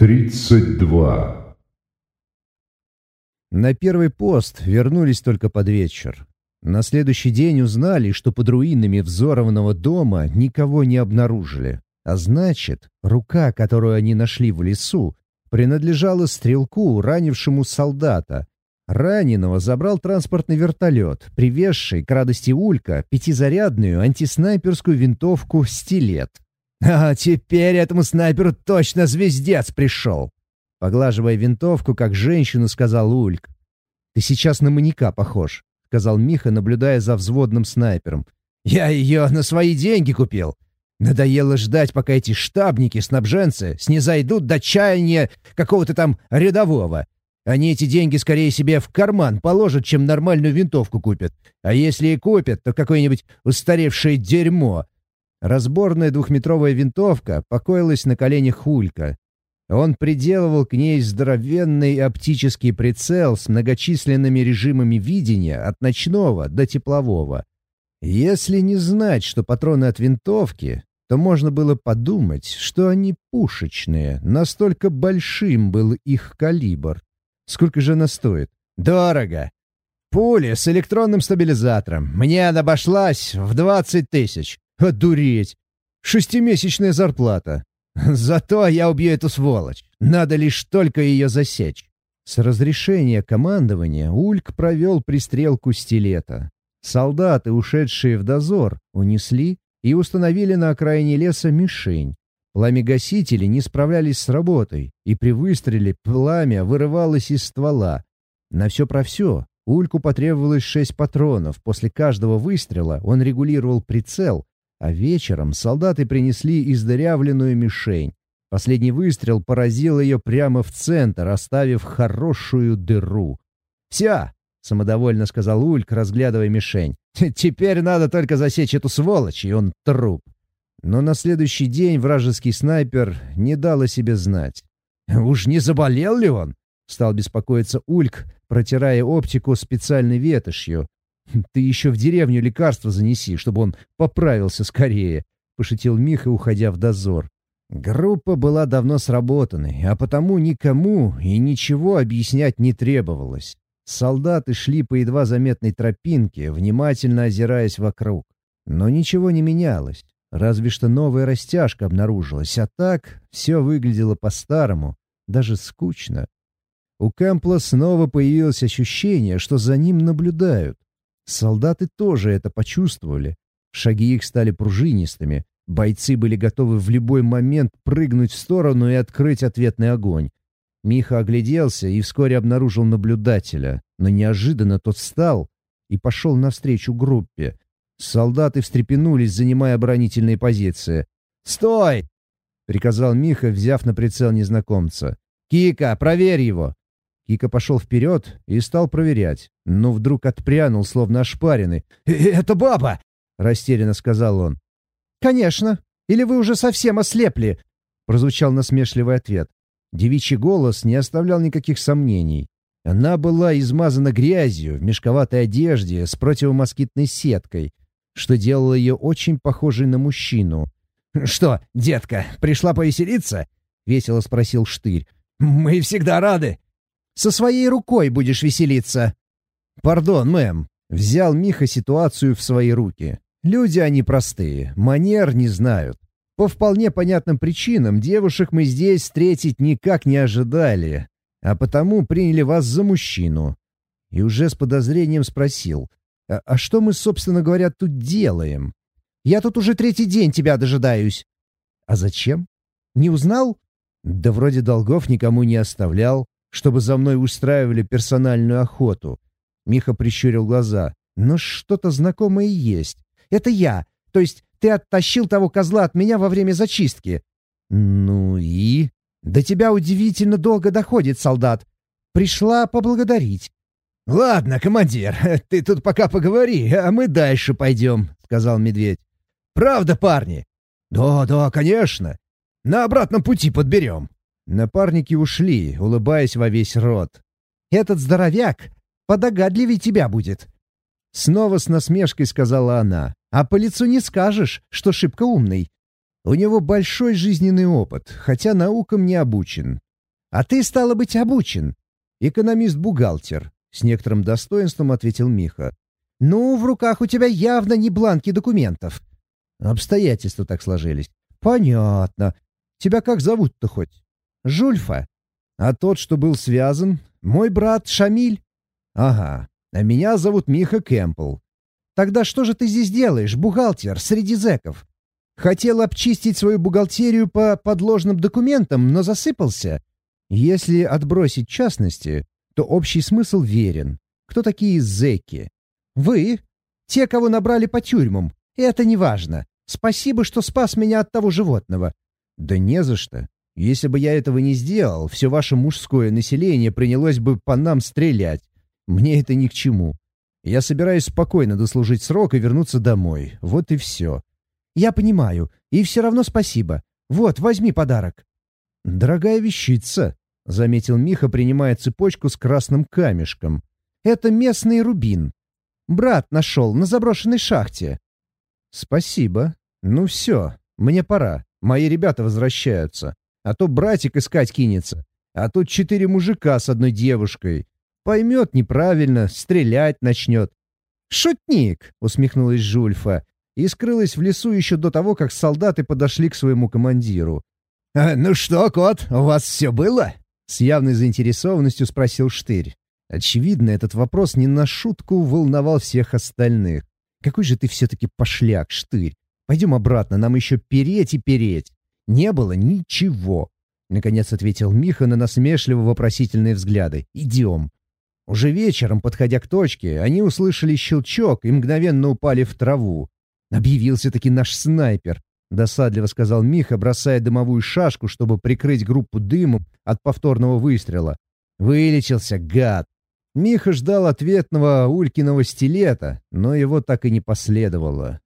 32. На первый пост вернулись только под вечер. На следующий день узнали, что под руинами взорванного дома никого не обнаружили. А значит, рука, которую они нашли в лесу, принадлежала стрелку, ранившему солдата. Раненого забрал транспортный вертолет, привезший, к радости Улька, пятизарядную антиснайперскую винтовку «Стилет». «А теперь этому снайперу точно звездец пришел!» Поглаживая винтовку, как женщину, сказал Ульк. «Ты сейчас на маньяка похож», — сказал Миха, наблюдая за взводным снайпером. «Я ее на свои деньги купил. Надоело ждать, пока эти штабники-снабженцы снизойдут до чаяния какого-то там рядового. Они эти деньги скорее себе в карман положат, чем нормальную винтовку купят. А если и купят, то какое-нибудь устаревшее дерьмо, Разборная двухметровая винтовка покоилась на коленях Хулька. Он приделывал к ней здоровенный оптический прицел с многочисленными режимами видения от ночного до теплового. Если не знать, что патроны от винтовки, то можно было подумать, что они пушечные, настолько большим был их калибр. Сколько же она стоит? Дорого. Пуля с электронным стабилизатором. Мне она обошлась в 20 тысяч. Одуреть! Шестимесячная зарплата. Зато я убью эту сволочь. Надо лишь только ее засечь. С разрешения командования Ульк провел пристрелку стилета. Солдаты, ушедшие в дозор, унесли и установили на окраине леса мишень. Пламегасители не справлялись с работой, и при выстреле пламя вырывалось из ствола. На все про все Ульку потребовалось шесть патронов. После каждого выстрела он регулировал прицел а вечером солдаты принесли издырявленную мишень. Последний выстрел поразил ее прямо в центр, оставив хорошую дыру. «Все!» — самодовольно сказал Ульк, разглядывая мишень. «Теперь надо только засечь эту сволочь, и он труп». Но на следующий день вражеский снайпер не дал о себе знать. «Уж не заболел ли он?» — стал беспокоиться Ульк, протирая оптику специальной ветошью, «Ты еще в деревню лекарства занеси, чтобы он поправился скорее», — пошутил Миха, уходя в дозор. Группа была давно сработанной, а потому никому и ничего объяснять не требовалось. Солдаты шли по едва заметной тропинке, внимательно озираясь вокруг. Но ничего не менялось, разве что новая растяжка обнаружилась, а так все выглядело по-старому, даже скучно. У Кэмпла снова появилось ощущение, что за ним наблюдают. Солдаты тоже это почувствовали. Шаги их стали пружинистыми. Бойцы были готовы в любой момент прыгнуть в сторону и открыть ответный огонь. Миха огляделся и вскоре обнаружил наблюдателя, но неожиданно тот встал и пошел навстречу группе. Солдаты встрепенулись, занимая оборонительные позиции. «Стой!» — приказал Миха, взяв на прицел незнакомца. «Кика, проверь его!» Кика пошел вперед и стал проверять, но вдруг отпрянул, словно ошпаренный. «Э, «Это баба!» — растерянно сказал он. «Конечно. Или вы уже совсем ослепли?» — прозвучал насмешливый ответ. Девичий голос не оставлял никаких сомнений. Она была измазана грязью в мешковатой одежде с противомоскитной сеткой, что делало ее очень похожей на мужчину. «Что, детка, пришла повеселиться?» — весело спросил Штырь. «Мы всегда рады!» Со своей рукой будешь веселиться». «Пардон, мэм», — взял Миха ситуацию в свои руки. «Люди они простые, манер не знают. По вполне понятным причинам девушек мы здесь встретить никак не ожидали, а потому приняли вас за мужчину». И уже с подозрением спросил, «А, а что мы, собственно говоря, тут делаем?» «Я тут уже третий день тебя дожидаюсь». «А зачем? Не узнал?» «Да вроде долгов никому не оставлял чтобы за мной устраивали персональную охоту. Миха прищурил глаза. Но что-то знакомое есть. Это я. То есть ты оттащил того козла от меня во время зачистки. Ну и? До тебя удивительно долго доходит, солдат. Пришла поблагодарить. «Ладно, командир, ты тут пока поговори, а мы дальше пойдем», — сказал медведь. «Правда, парни?» «Да, да, конечно. На обратном пути подберем». Напарники ушли, улыбаясь во весь рот. «Этот здоровяк подогадливее тебя будет!» Снова с насмешкой сказала она. «А по лицу не скажешь, что шибко умный. У него большой жизненный опыт, хотя наукам не обучен. А ты, стало быть, обучен. Экономист-бухгалтер, с некоторым достоинством ответил Миха. Ну, в руках у тебя явно не бланки документов. Обстоятельства так сложились. Понятно. Тебя как зовут-то хоть? Жульфа. А тот, что был связан, мой брат Шамиль? Ага. А меня зовут Миха Кэмпл. Тогда что же ты здесь делаешь, бухгалтер, среди зэков? Хотел обчистить свою бухгалтерию по подложным документам, но засыпался. Если отбросить частности, то общий смысл верен. Кто такие зэки? Вы? Те, кого набрали по тюрьмам. Это не важно. Спасибо, что спас меня от того животного. Да не за что. Если бы я этого не сделал, все ваше мужское население принялось бы по нам стрелять. Мне это ни к чему. Я собираюсь спокойно дослужить срок и вернуться домой. Вот и все. «Я понимаю. И все равно спасибо. Вот, возьми подарок». «Дорогая вещица», — заметил Миха, принимая цепочку с красным камешком. «Это местный рубин. Брат нашел на заброшенной шахте». «Спасибо. Ну все, мне пора. Мои ребята возвращаются. А то братик искать кинется. А тут четыре мужика с одной девушкой. Поймет неправильно, стрелять начнет». «Шутник!» — усмехнулась Жульфа и скрылась в лесу еще до того, как солдаты подошли к своему командиру. «А, «Ну что, кот, у вас все было?» — с явной заинтересованностью спросил Штырь. Очевидно, этот вопрос не на шутку волновал всех остальных. «Какой же ты все-таки пошляк, Штырь! Пойдем обратно, нам еще переть и переть!» «Не было ничего!» — наконец ответил Миха на насмешливо-вопросительные взгляды. «Идем!» Уже вечером, подходя к точке, они услышали щелчок и мгновенно упали в траву. «Объявился-таки наш снайпер», — досадливо сказал Миха, бросая дымовую шашку, чтобы прикрыть группу дымом от повторного выстрела. «Вылечился, гад!» Миха ждал ответного Улькиного стилета, но его так и не последовало.